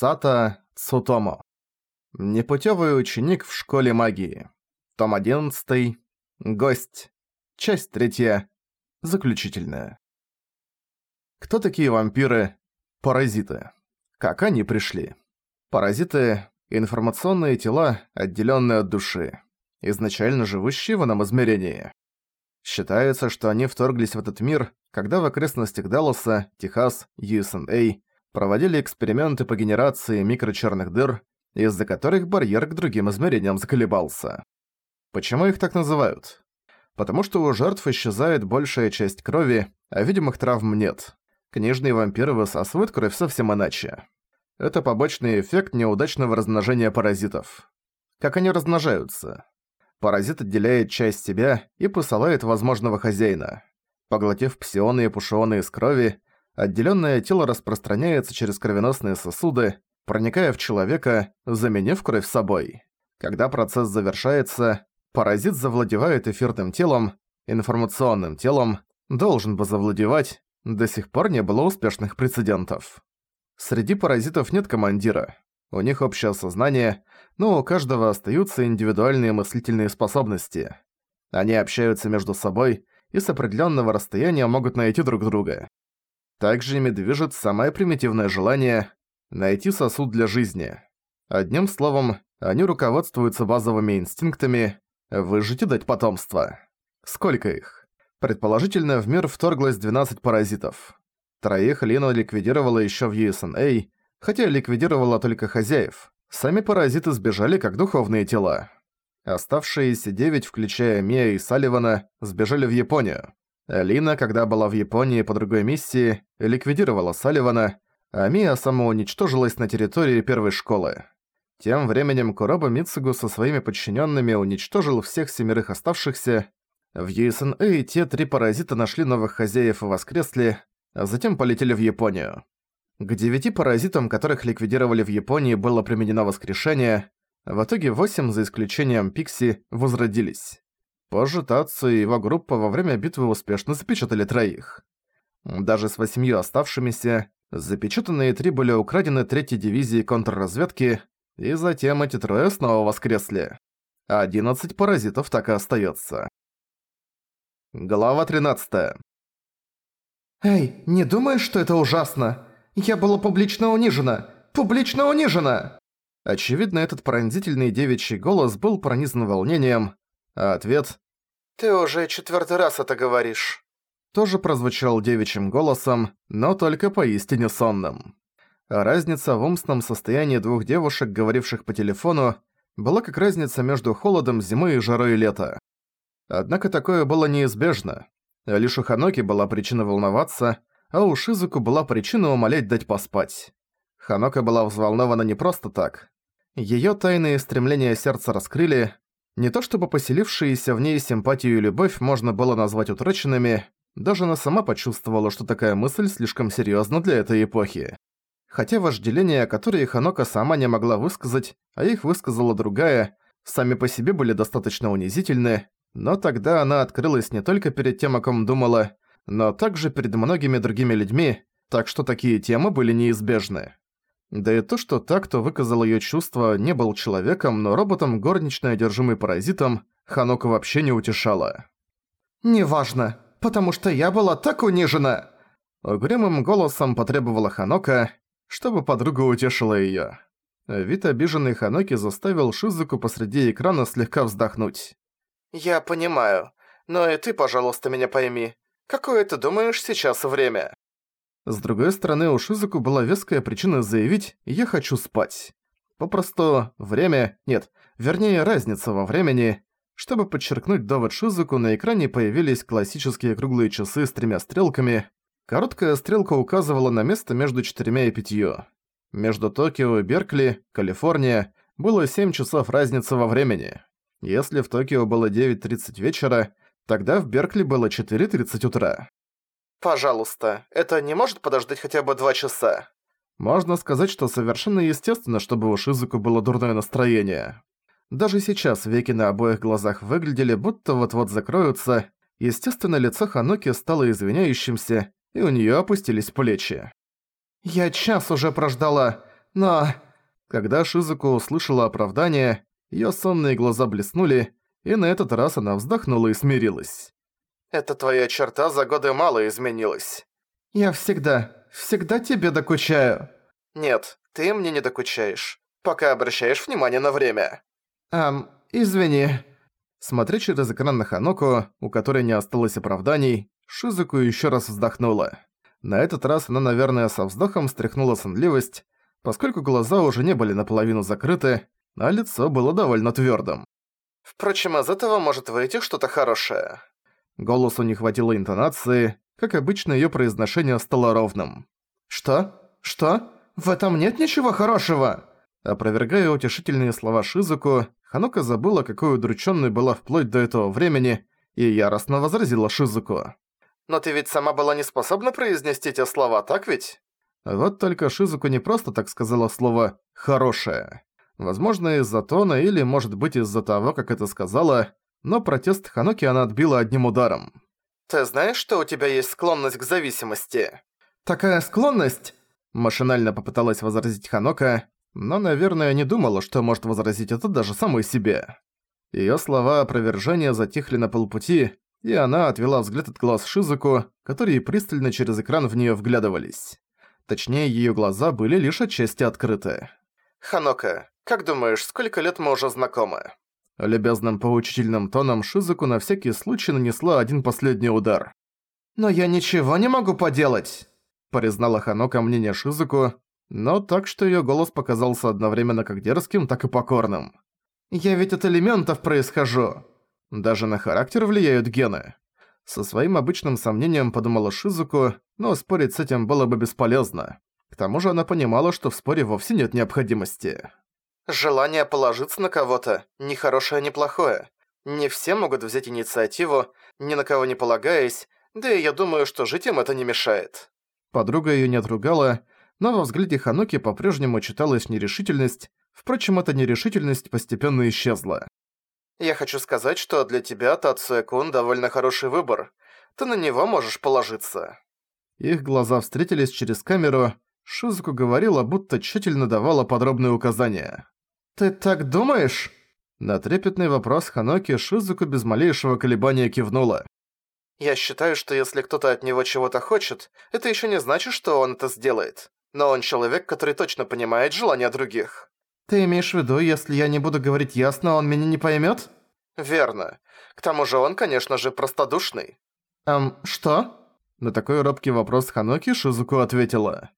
Сата Цутомо. Непутевый ученик в школе магии. Том 11. Гость. Часть 3. Заключительная. Кто такие вампиры? Паразиты. Как они пришли? Паразиты – информационные тела, отделенные от души, изначально живущие в ином измерении. Считается, что они вторглись в этот мир, когда в окрестностях Далласа, Техас, USA проводили эксперименты по генерации микрочерных дыр, из-за которых барьер к другим измерениям заколебался. Почему их так называют? Потому что у жертв исчезает большая часть крови, а видимых травм нет. Книжные вампиры высасывают кровь совсем иначе. Это побочный эффект неудачного размножения паразитов. Как они размножаются? Паразит отделяет часть себя и посылает возможного хозяина. Поглотив псионы и пушионы из крови, отделенное тело распространяется через кровеносные сосуды, проникая в человека, заменив кровь собой. Когда процесс завершается, паразит завладевает эфирным телом, информационным телом, должен бы завладевать, до сих пор не было успешных прецедентов. Среди паразитов нет командира. У них общее сознание, но у каждого остаются индивидуальные мыслительные способности. Они общаются между собой и с определенного расстояния могут найти друг друга. Также ими движет самое примитивное желание – найти сосуд для жизни. Одним словом, они руководствуются базовыми инстинктами «выжить и дать потомство». Сколько их? Предположительно, в мир вторглось 12 паразитов. Троих Лина ликвидировала еще в USNA, хотя ликвидировала только хозяев. Сами паразиты сбежали как духовные тела. Оставшиеся девять, включая Мия и Салливана, сбежали в Японию. Лина, когда была в Японии по другой миссии, ликвидировала Салливана, а Мия самоуничтожилась на территории первой школы. Тем временем Куроба Мицугу со своими подчиненными уничтожил всех семерых оставшихся. В USNA те три паразита нашли новых хозяев и воскресли, а затем полетели в Японию. К девяти паразитам, которых ликвидировали в Японии, было применено воскрешение, в итоге восемь, за исключением Пикси, возродились. Позже Тацу и его группа во время битвы успешно запечатали троих. Даже с восемью оставшимися, запечатанные три были украдены третьей дивизией контрразведки, и затем эти трое снова воскресли. Одиннадцать паразитов так и остается. Глава 13. «Эй, не думаешь, что это ужасно? Я была публично унижена! Публично унижена!» Очевидно, этот пронзительный девичий голос был пронизан волнением, а ответ «Ты уже четвертый раз это говоришь» тоже прозвучал девичьим голосом, но только поистине сонным. разница в умственном состоянии двух девушек, говоривших по телефону, была как разница между холодом зимы и жарой лета. Однако такое было неизбежно. Лишь у Ханоки была причина волноваться, а у Шизуку была причина умолять дать поспать. Ханока была взволнована не просто так. Её тайные стремления сердца раскрыли, не то чтобы поселившиеся в ней симпатию и любовь можно было назвать утраченными, даже она сама почувствовала, что такая мысль слишком серьёзна для этой эпохи. Хотя вожделения, которые Ханока сама не могла высказать, а их высказала другая, сами по себе были достаточно унизительны, но тогда она открылась не только перед тем, о ком думала, но также перед многими другими людьми, так что такие темы были неизбежны. Да и то, что так, кто выказал её чувства, не был человеком, но роботом горничной, одержимый паразитом, Ханока вообще не утешала. «Неважно, потому что я была так унижена!» Угрюмым голосом потребовала Ханока, чтобы подруга утешила её. Вид обиженной Ханоки заставил Шизуку посреди экрана слегка вздохнуть. «Я понимаю, но и ты, пожалуйста, меня пойми. Какое ты думаешь сейчас время?» С другой стороны, у Шизуку была веская причина заявить «я хочу спать». Попросту время... Нет, вернее, разница во времени. Чтобы подчеркнуть довод Шизуку, на экране появились классические круглые часы с тремя стрелками. Короткая стрелка указывала на место между четырьмя и пятью. Между Токио и Беркли, Калифорния, было 7 часов разницы во времени. Если в Токио было 9.30 вечера, тогда в Беркли было 4.30 утра. «Пожалуйста, это не может подождать хотя бы два часа?» Можно сказать, что совершенно естественно, чтобы у Шизуку было дурное настроение. Даже сейчас веки на обоих глазах выглядели, будто вот-вот закроются. Естественно, лицо Ханоки стало извиняющимся, и у неё опустились плечи. «Я час уже прождала. но...» Когда Шизуку услышала оправдание, её сонные глаза блеснули, и на этот раз она вздохнула и смирилась. «Эта твоя черта за годы мало изменилась. Я всегда, всегда тебе докучаю». «Нет, ты мне не докучаешь, пока обращаешь внимание на время». «Ам, извини». Смотря через экран на Ханоку, у которой не осталось оправданий, Шизуку ещё раз вздохнула. На этот раз она, наверное, со вздохом стряхнула сонливость, поскольку глаза уже не были наполовину закрыты, а лицо было довольно твёрдым. «Впрочем, из этого может выйти что-то хорошее». Голосу не хватило интонации, как обычно её произношение стало ровным. «Что? Что? В этом нет ничего хорошего!» Опровергая утешительные слова Шизуку, Ханока забыла, какой удручённой была вплоть до этого времени, и яростно возразила Шизуку. «Но ты ведь сама была не способна произнести те слова, так ведь?» Вот только Шизуку не просто так сказала слово «хорошее». Возможно, из-за тона или, может быть, из-за того, как это сказала, но протест Ханоки она отбила одним ударом. «Ты знаешь, что у тебя есть склонность к зависимости?» «Такая склонность?» Машинально попыталась возразить Ханока, но, наверное, не думала, что может возразить это даже самой себе. Её слова опровержения затихли на полпути, и она отвела взгляд от глаз Шизуку, которые пристально через экран в неё вглядывались. Точнее, её глаза были лишь отчасти открыты. «Ханока, как думаешь, сколько лет мы уже знакомы?» Любезным поучительным тоном Шизуку на всякий случай нанесла один последний удар. «Но я ничего не могу поделать!» Признала Ханока мнение Шизуку, но так, что её голос показался одновременно как дерзким, так и покорным. «Я ведь от элементов происхожу!» Даже на характер влияют гены. Со своим обычным сомнением подумала Шизуку, но спорить с этим было бы бесполезно. К тому же она понимала, что в споре вовсе нет необходимости. Желание положиться на кого-то – ни хорошее, ни плохое. Не все могут взять инициативу, ни на кого не полагаясь, да и я думаю, что жить им это не мешает. Подруга её не отругала, но во взгляде Хануки по-прежнему читалась нерешительность, впрочем, эта нерешительность постепенно исчезла. Я хочу сказать, что для тебя Тацуя-кун довольно хороший выбор. Ты на него можешь положиться». Их глаза встретились через камеру. Шизуку говорила, будто тщательно давала подробные указания. «Ты так думаешь?» На трепетный вопрос Ханоки Шизуку без малейшего колебания кивнула. «Я считаю, что если кто-то от него чего-то хочет, это еще не значит, что он это сделает. Но он человек, который точно понимает желания других». «Ты имеешь в виду, если я не буду говорить ясно, он меня не поймёт?» «Верно. К тому же он, конечно же, простодушный». «Эм, что?» На такой робкий вопрос Ханоки Шизуку ответила.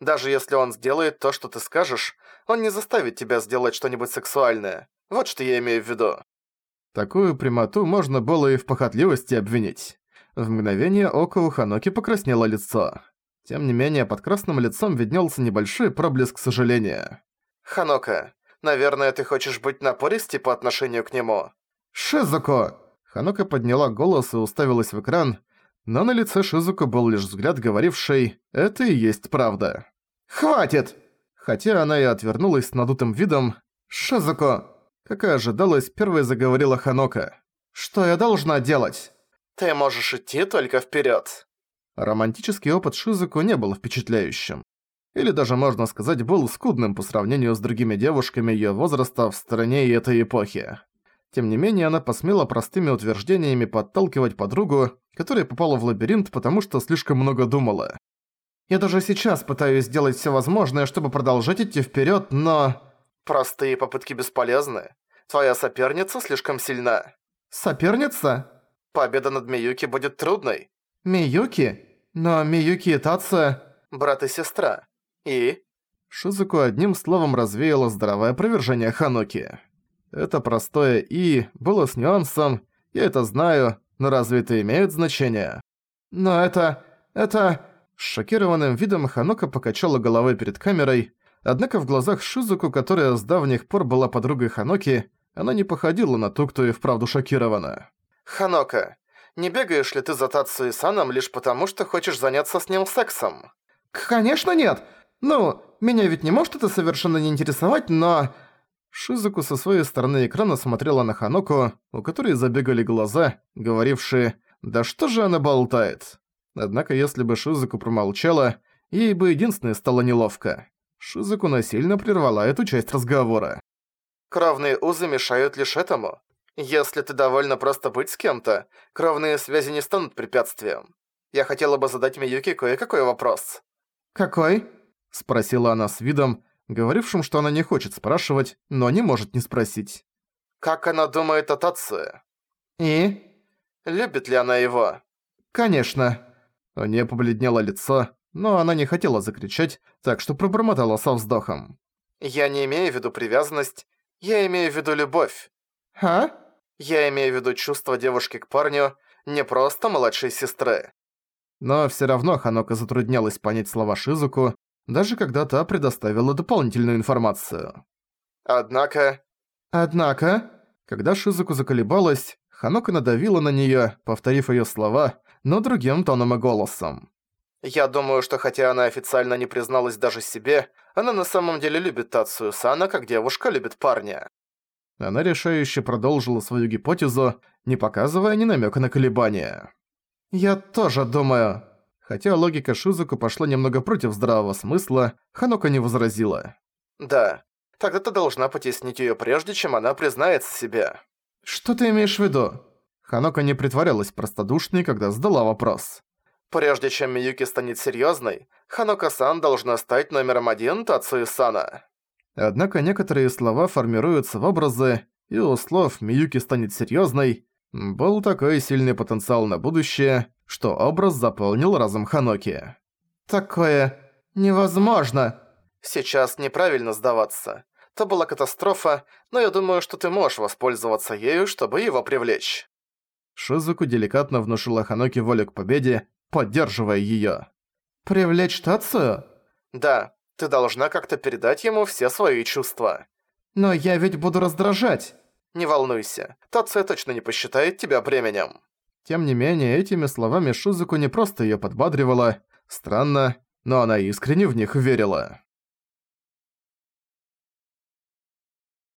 «Даже если он сделает то, что ты скажешь, он не заставит тебя сделать что-нибудь сексуальное. Вот что я имею в виду». Такую прямоту можно было и в похотливости обвинить. В мгновение ока у Ханоки покраснело лицо. Тем не менее, под красным лицом виднелся небольшой проблеск сожаления. «Ханока, наверное, ты хочешь быть напористей по отношению к нему?» «Шизуко!» Ханока подняла голос и уставилась в экран, но на лице Шизуко был лишь взгляд, говоривший «это и есть правда». «Хватит!» Хотя она и отвернулась с надутым видом «Шизуко!» Как и ожидалось, первой заговорила Ханока. «Что я должна делать?» «Ты можешь идти только вперед. Романтический опыт Шизуко не был впечатляющим или даже, можно сказать, был скудным по сравнению с другими девушками её возраста в стране этой эпохи. Тем не менее, она посмела простыми утверждениями подталкивать подругу, которая попала в лабиринт, потому что слишком много думала. «Я даже сейчас пытаюсь сделать всё возможное, чтобы продолжать идти вперёд, но...» «Простые попытки бесполезны. Твоя соперница слишком сильна». «Соперница?» «Победа над Миюки будет трудной». «Миюки? Но Миюки и Тация...» «Брат и сестра. «И?» Шизуку одним словом развеяло здоровое опровержение Ханоки. Это простое «и» было с нюансом, я это знаю, но разве это имеет значение? Но это... это... С шокированным видом Ханока покачала головой перед камерой, однако в глазах Шизуку, которая с давних пор была подругой Ханоки, она не походила на ту, кто и вправду шокирована. «Ханока, не бегаешь ли ты за Тацу и Саном лишь потому, что хочешь заняться с ним сексом?» «Конечно нет! «Ну, меня ведь не может это совершенно не интересовать, но...» Шизуку со своей стороны экрана смотрела на Ханоку, у которой забегали глаза, говорившие «Да что же она болтает?». Однако если бы Шизуку промолчала, ей бы единственное стало неловко. Шизуку насильно прервала эту часть разговора. Кровные узы мешают лишь этому. Если ты довольно просто быть с кем-то, кровные связи не станут препятствием. Я хотела бы задать Миюки кое-какой вопрос. «Какой?» – спросила она с видом, говорившим, что она не хочет спрашивать, но не может не спросить. «Как она думает о Тацуе?» «И?» «Любит ли она его?» «Конечно». У неё побледнело лицо, но она не хотела закричать, так что пробормотала со вздохом. «Я не имею в виду привязанность, я имею в виду любовь». «А?» «Я имею в виду чувство девушки к парню, не просто младшей сестры». Но всё равно Ханока затруднялась понять слова Шизуку, даже когда та предоставила дополнительную информацию. Однако... Однако... Когда Шизуку заколебалась, Ханока надавила на неё, повторив её слова, но другим тоном и голосом. «Я думаю, что хотя она официально не призналась даже себе, она на самом деле любит Тацию Сана, как девушка любит парня». Она решающе продолжила свою гипотезу, не показывая ни намёка на колебания. «Я тоже думаю». Хотя логика Шизуку пошла немного против здравого смысла, Ханока не возразила. «Да, тогда ты должна потеснить её прежде, чем она признается себе». «Что ты имеешь в виду?» Ханока не притворялась простодушной, когда задала вопрос. «Прежде чем Миюки станет серьёзной, Ханока-сан должна стать номером один Тацуи-сана». Однако некоторые слова формируются в образы, и у слов «Миюки станет серьёзной» был такой сильный потенциал на будущее, что образ заполнил разум Ханоки. «Такое... невозможно!» «Сейчас неправильно сдаваться. То была катастрофа, но я думаю, что ты можешь воспользоваться ею, чтобы его привлечь». Шизуку деликатно внушила Ханоки волю к победе, поддерживая её. «Привлечь Тацию?» «Да, ты должна как-то передать ему все свои чувства». «Но я ведь буду раздражать». «Не волнуйся, Тация точно не посчитает тебя бременем». Тем не менее, этими словами Шизуку не просто её подбадривала. Странно, но она искренне в них верила.